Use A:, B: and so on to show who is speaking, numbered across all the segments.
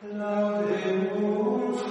A: Laudemus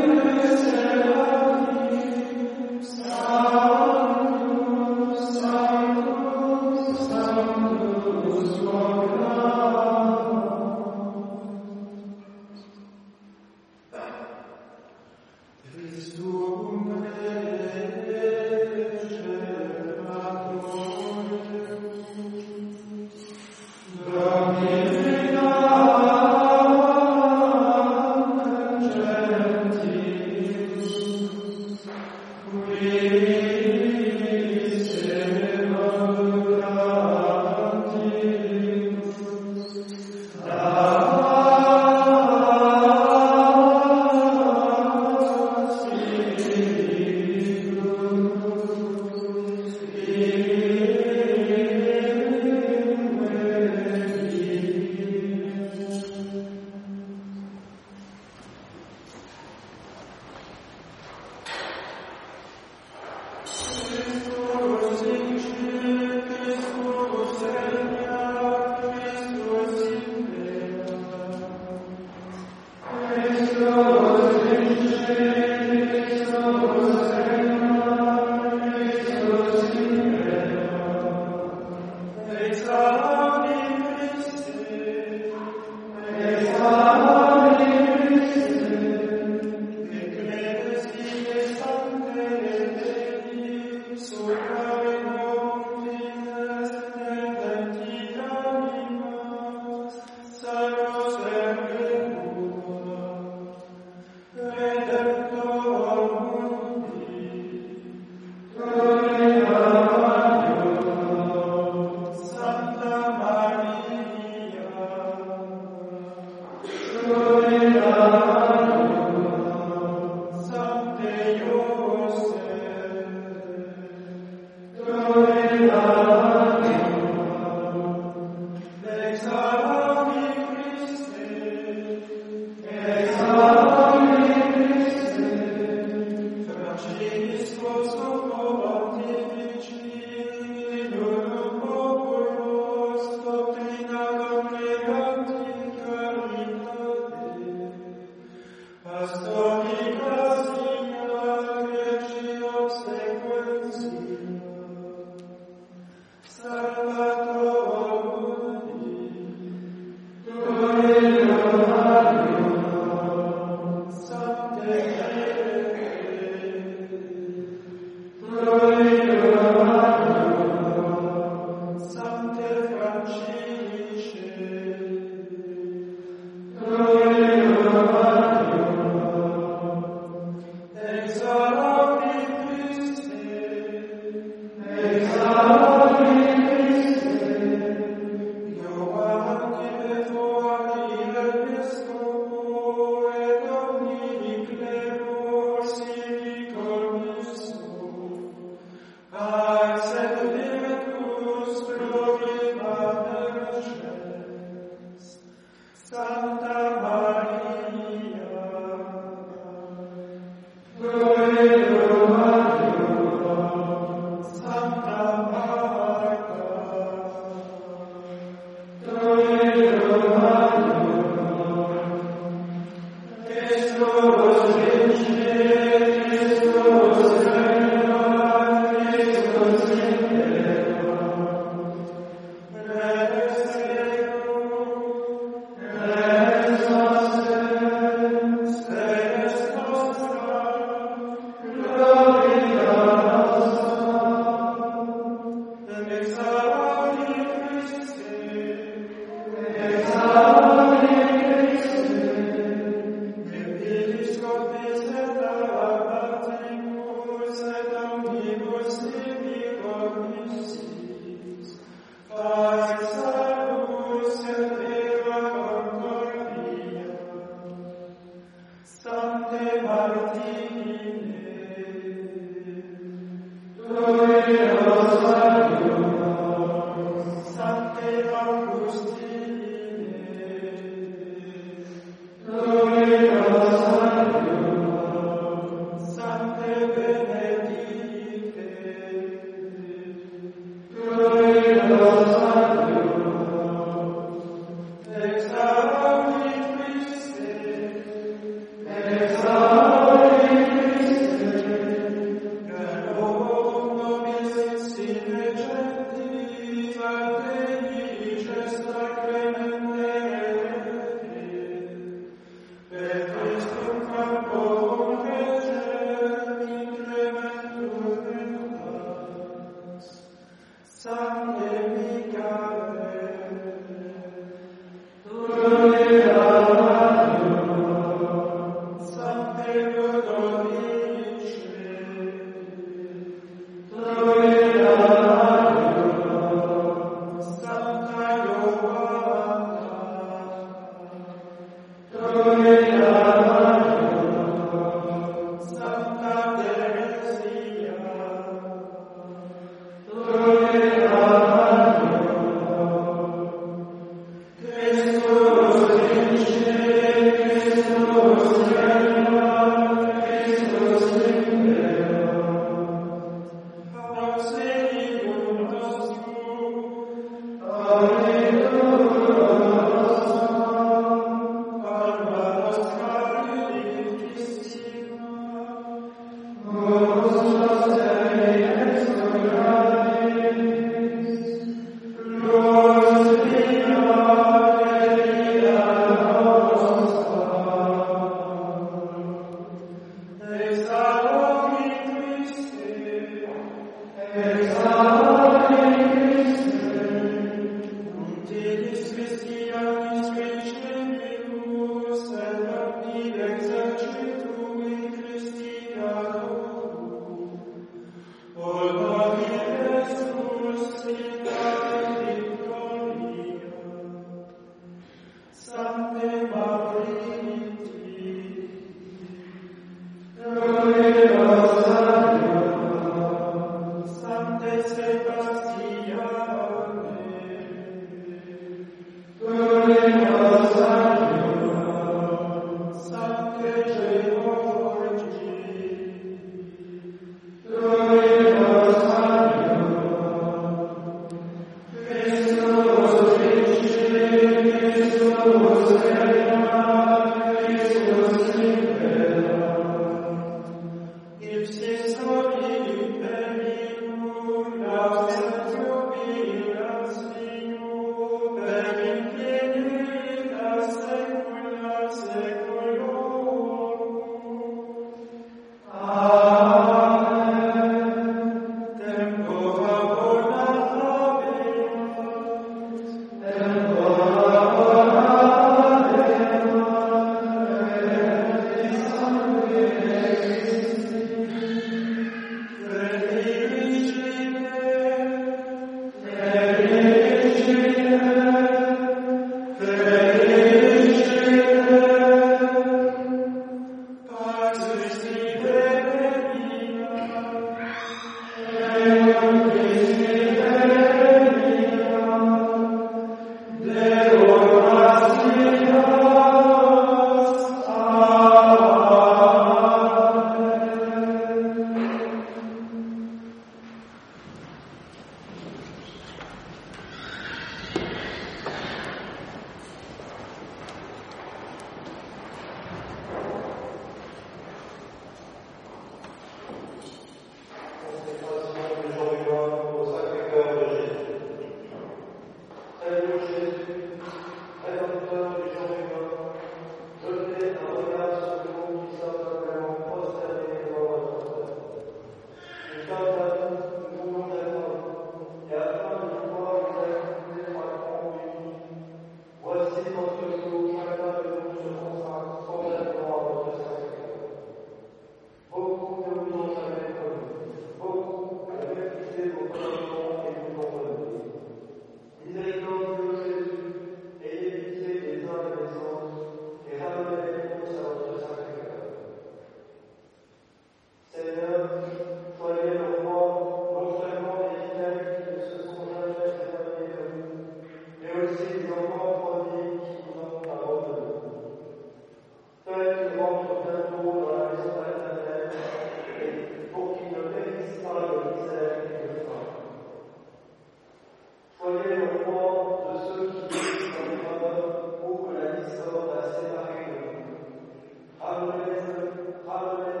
B: Hallelujah, hallelujah.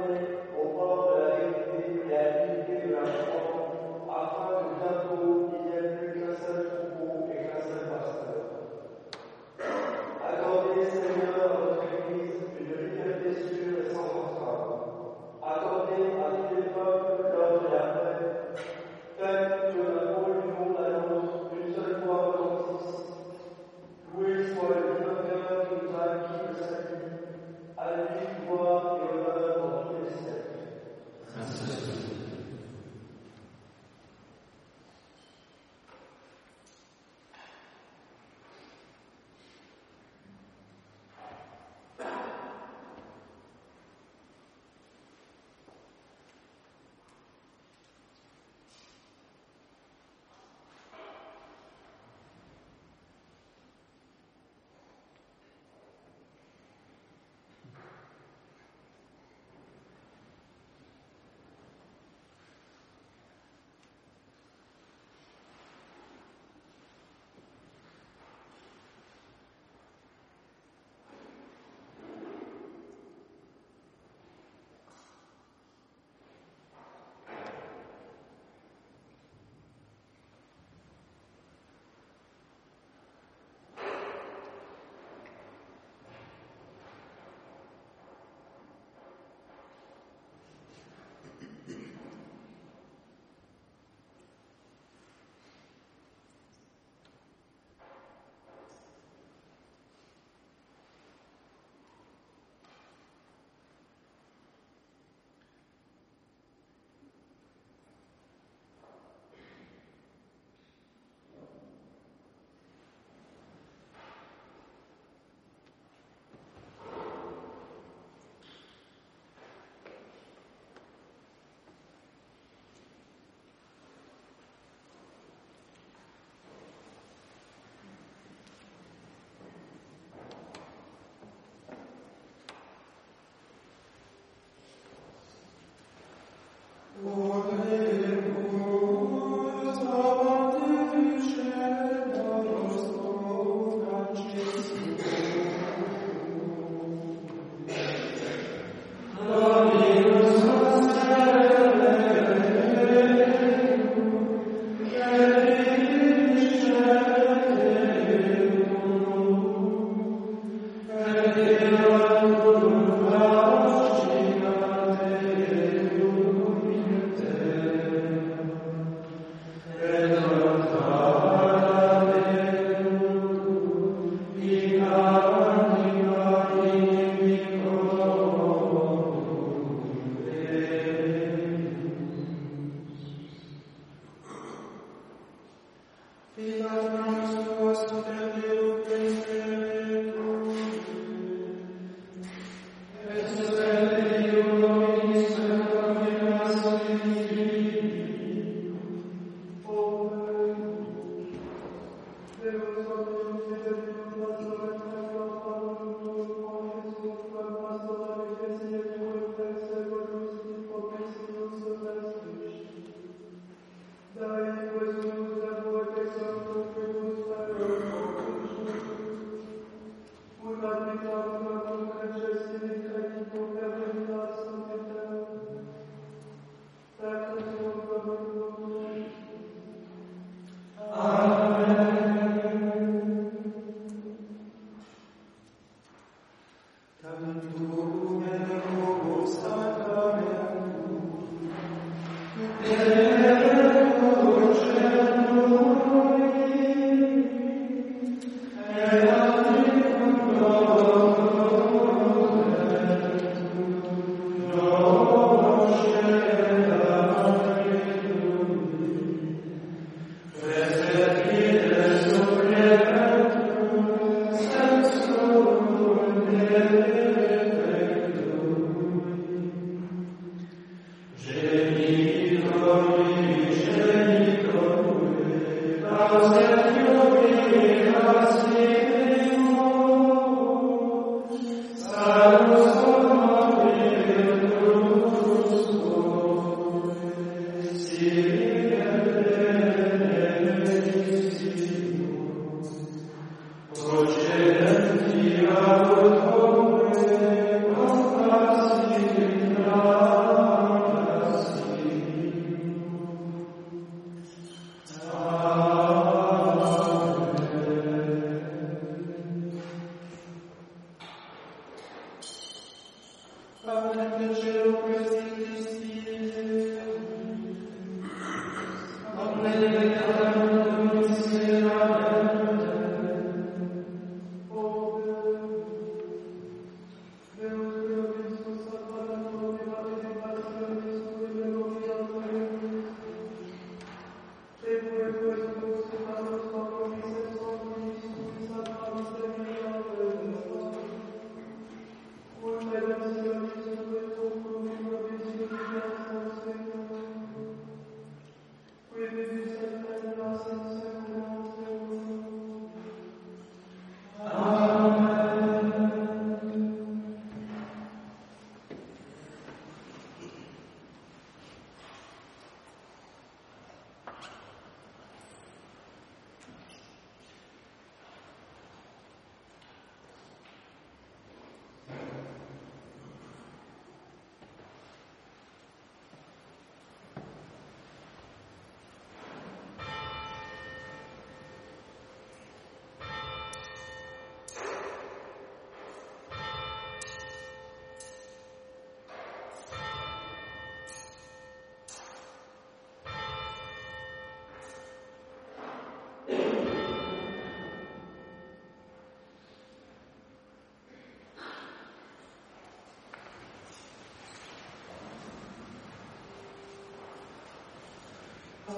A: Sancta Sancta Sancta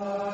A: Amen.